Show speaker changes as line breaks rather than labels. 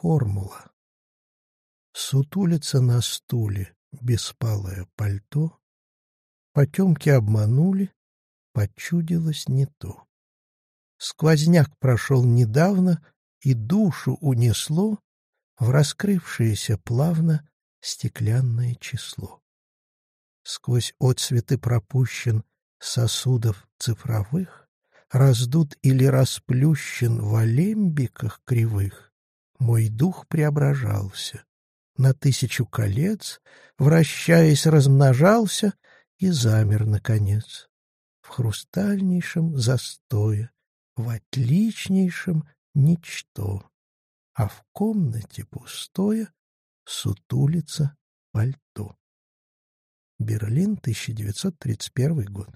Формула. Сутулица на стуле, беспалое пальто. Потемки обманули, почудилось не то. Сквозняк прошел недавно, и душу унесло в раскрывшееся плавно стеклянное число. Сквозь отцветы пропущен сосудов цифровых, раздут или расплющен в алембиках кривых, мой дух преображался, на тысячу колец, вращаясь, размножался и замер, наконец, в хрустальнейшем застое, в отличнейшем ничто, а в комнате пустое сутулится пальто. Берлин, 1931 год.